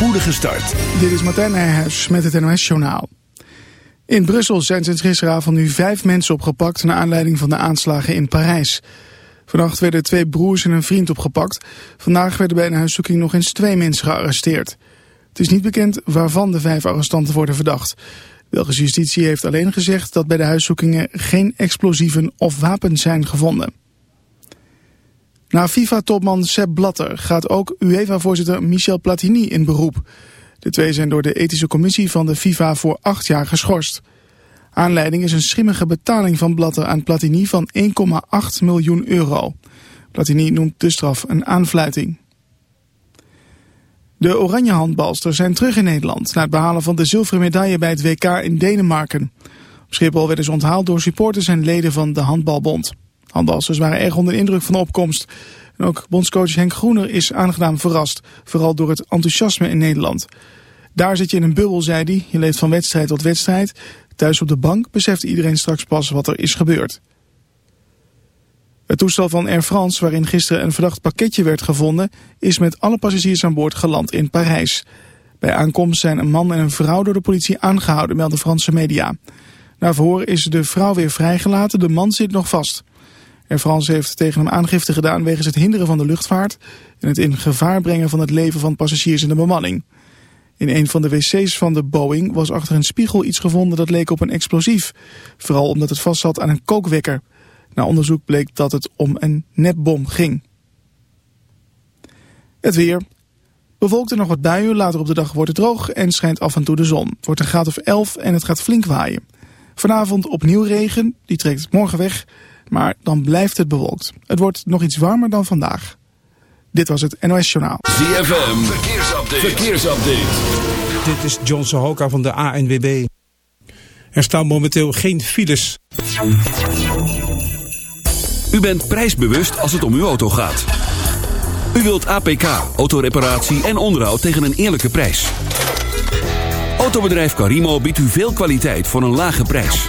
spoedige start. Dit is Martijn Nijhuis met het NOS Journaal. In Brussel zijn sinds gisteravond nu vijf mensen opgepakt... naar aanleiding van de aanslagen in Parijs. Vannacht werden twee broers en een vriend opgepakt. Vandaag werden bij een huiszoeking nog eens twee mensen gearresteerd. Het is niet bekend waarvan de vijf arrestanten worden verdacht. Belgische justitie heeft alleen gezegd dat bij de huiszoekingen... geen explosieven of wapens zijn gevonden. Na FIFA-topman Sepp Blatter gaat ook UEFA-voorzitter Michel Platini in beroep. De twee zijn door de ethische commissie van de FIFA voor acht jaar geschorst. Aanleiding is een schimmige betaling van Blatter aan Platini van 1,8 miljoen euro. Platini noemt de straf een aanfluiting. De oranje handbalsters zijn terug in Nederland... na het behalen van de zilveren medaille bij het WK in Denemarken. Op Schiphol werden ze onthaald door supporters en leden van de handbalbond. Handbalsters waren erg onder de indruk van de opkomst. En ook bondscoach Henk Groener is aangenaam verrast, vooral door het enthousiasme in Nederland. Daar zit je in een bubbel, zei hij. Je leeft van wedstrijd tot wedstrijd. Thuis op de bank beseft iedereen straks pas wat er is gebeurd. Het toestel van Air France, waarin gisteren een verdacht pakketje werd gevonden, is met alle passagiers aan boord geland in Parijs. Bij aankomst zijn een man en een vrouw door de politie aangehouden, melden Franse media. Na verhoor is de vrouw weer vrijgelaten, de man zit nog vast. Air France heeft tegen hem aangifte gedaan wegens het hinderen van de luchtvaart en het in gevaar brengen van het leven van passagiers en de bemanning. In een van de wc's van de Boeing was achter een spiegel iets gevonden dat leek op een explosief. Vooral omdat het vastzat aan een kookwekker. Na onderzoek bleek dat het om een netbom ging. Het weer. Bewolkt er nog wat buien, later op de dag wordt het droog en schijnt af en toe de zon. Het wordt een graad of 11 en het gaat flink waaien. Vanavond opnieuw regen, die trekt morgen weg maar dan blijft het bewolkt. Het wordt nog iets warmer dan vandaag. Dit was het NOS Journaal. ZFM, verkeersupdate. verkeersupdate. Dit is John Sohoka van de ANWB. Er staan momenteel geen files. U bent prijsbewust als het om uw auto gaat. U wilt APK, autoreparatie en onderhoud tegen een eerlijke prijs. Autobedrijf Carimo biedt u veel kwaliteit voor een lage prijs.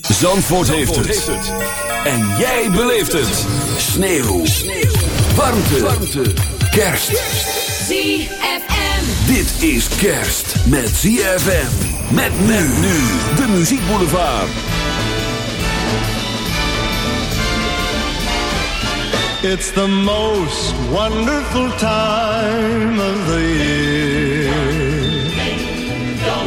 Zandvoort, heeft, het. En jij beleeft het. Sneeuw. Warmte. Warmte. Kerst. ZFM. Dit is kerst met ZFM. Met men nu. De Muziek Boulevard. It's the most wonderful time of the year.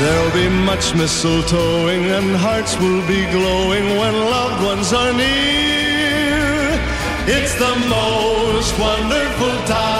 There'll be much mistletoeing and hearts will be glowing when loved ones are near. It's the most wonderful time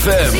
ZFM.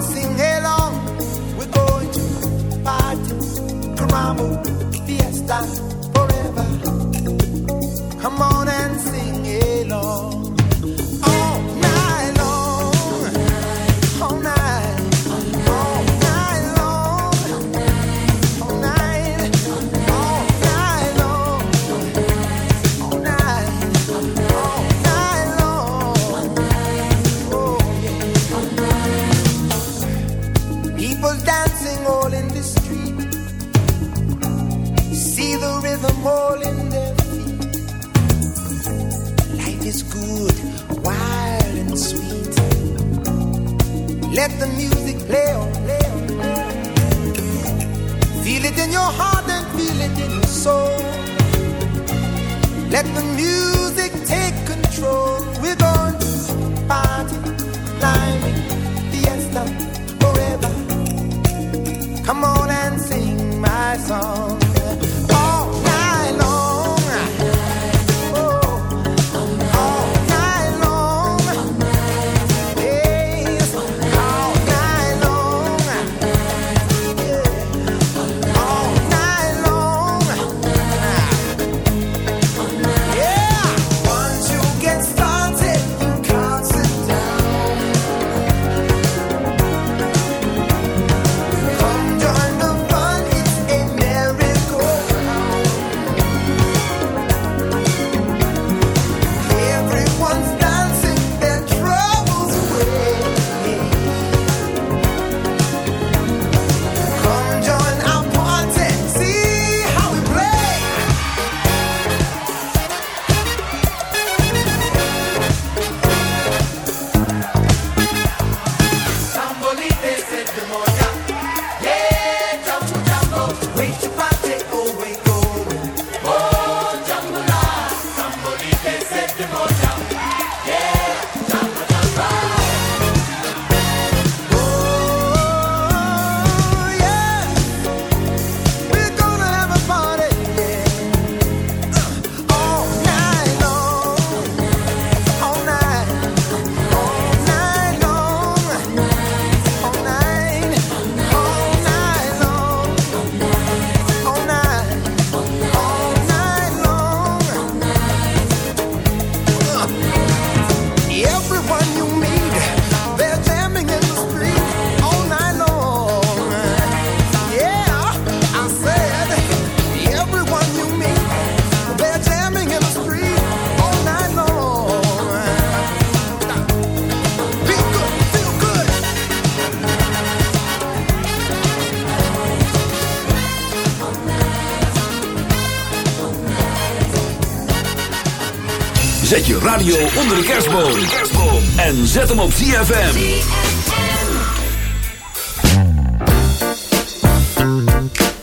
Sing along, we're going to party, fiesta. Leo, Leo, Feel it in your heart and feel it in your soul. Let the music take control. We're going to party, climbing, fiesta, forever. Come on and sing my song. radio onder de kerstboom. En zet hem op ZFM. ZFM.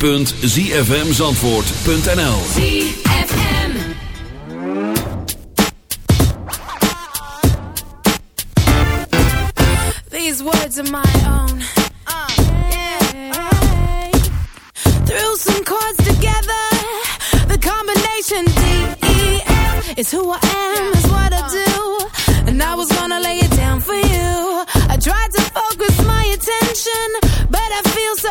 www.zfmzandvoort.nl These words are my own. I threw some chords together. The combination D-E-F is who I am, is what I do. And I was gonna lay it down for you. I tried to focus my attention, but I feel so.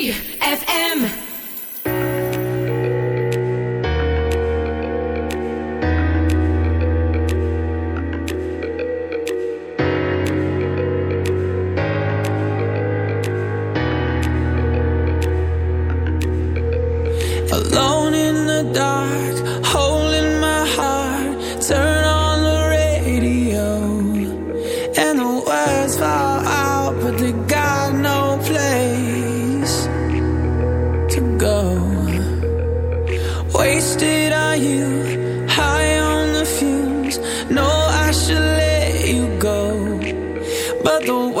wasted high on the fumes. No, I should let you go, but the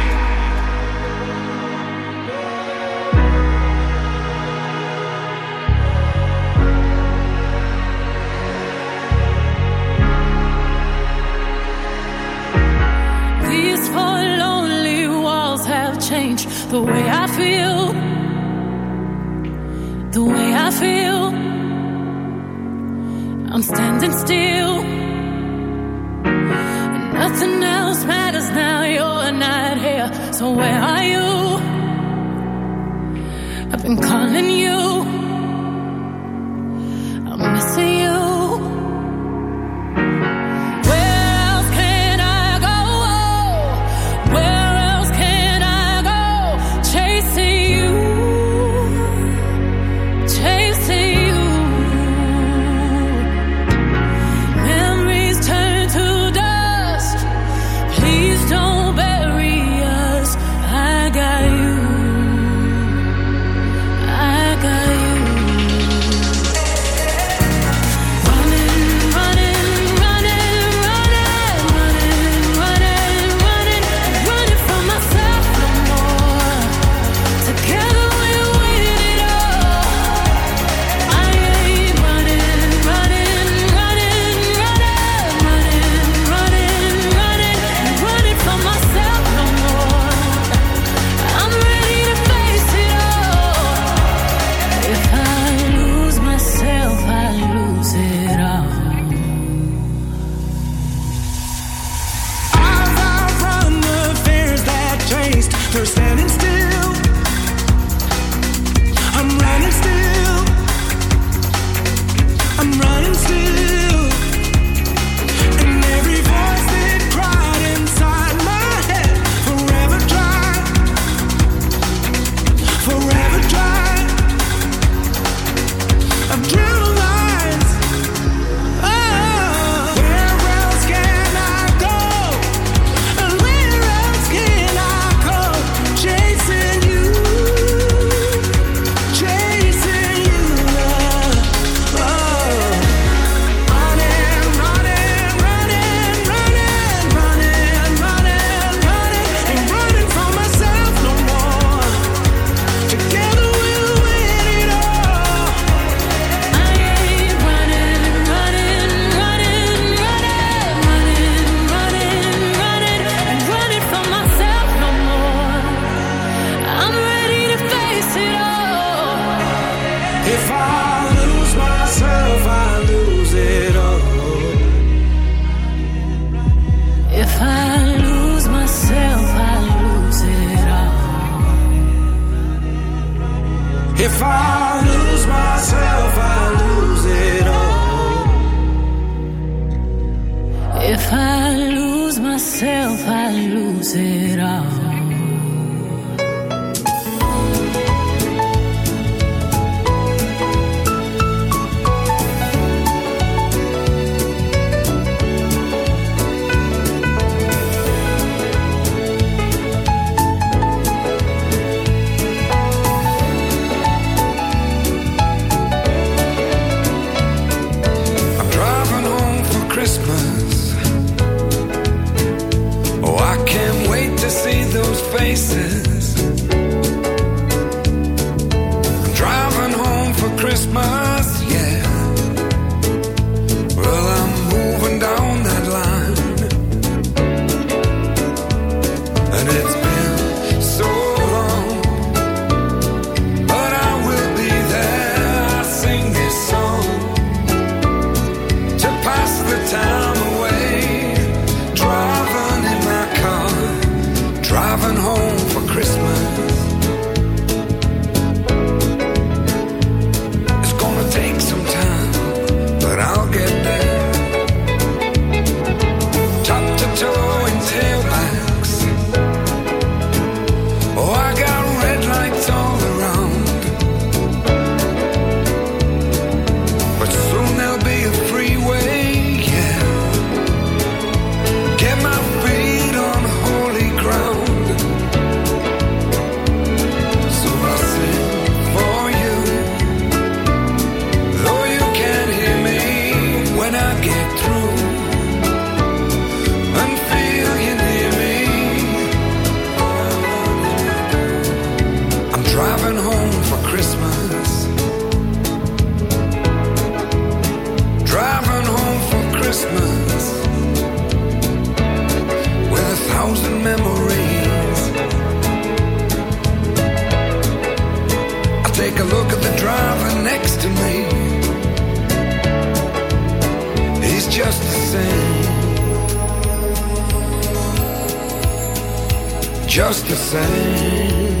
understand just the same.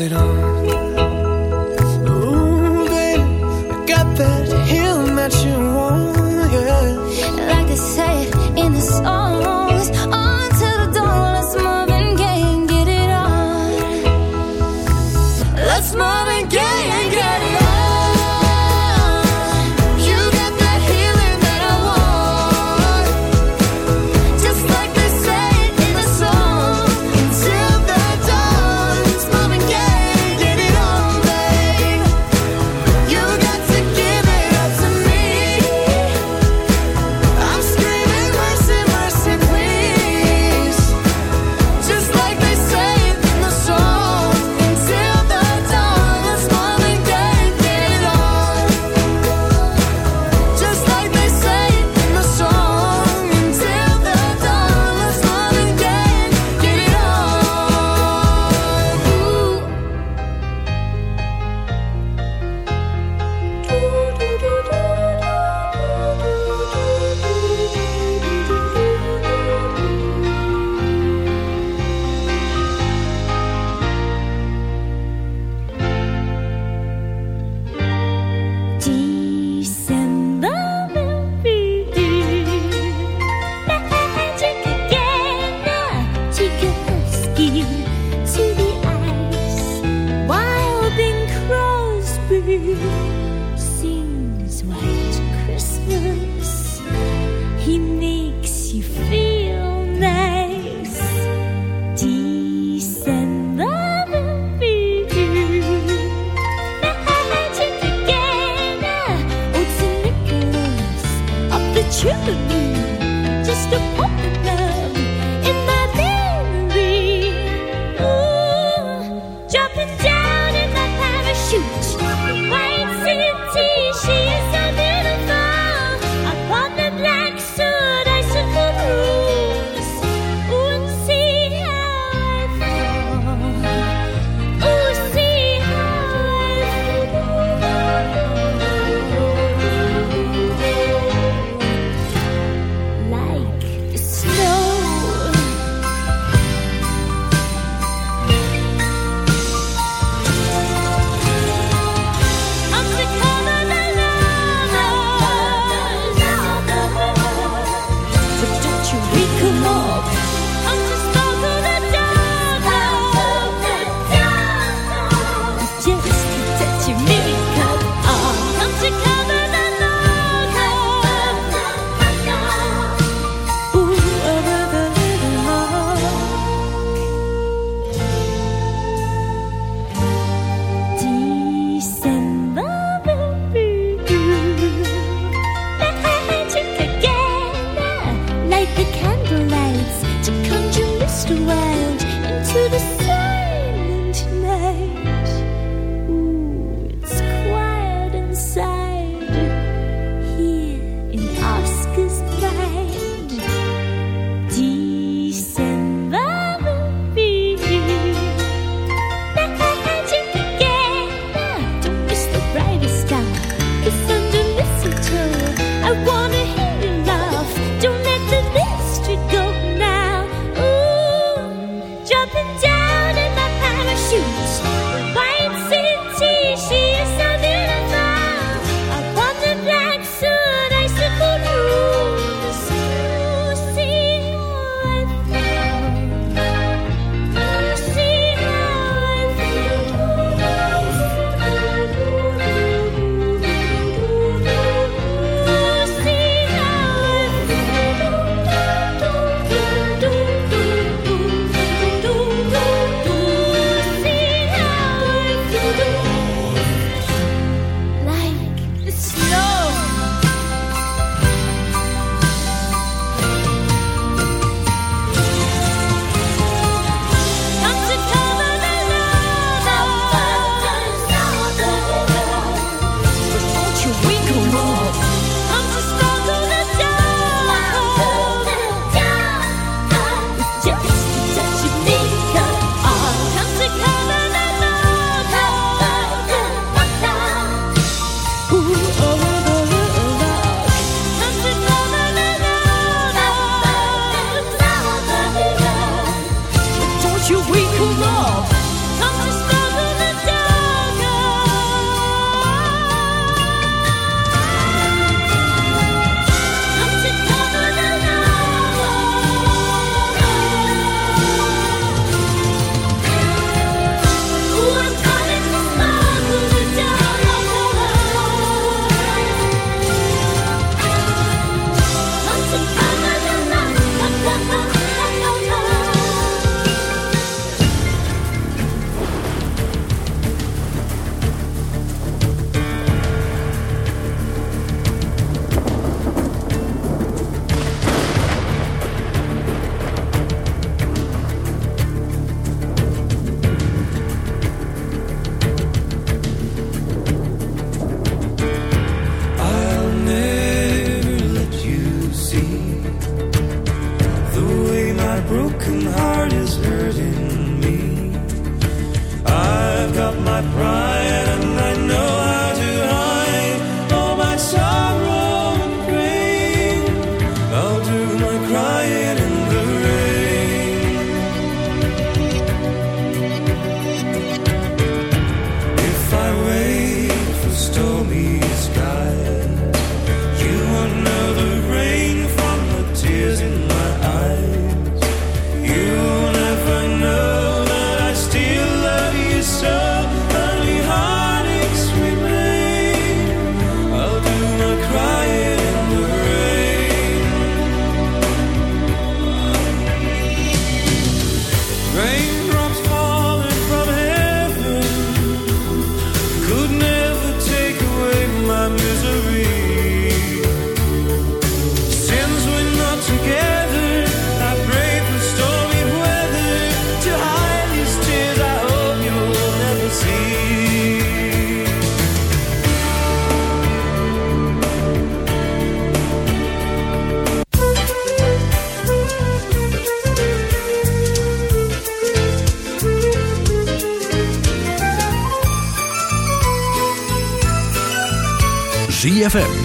it on children.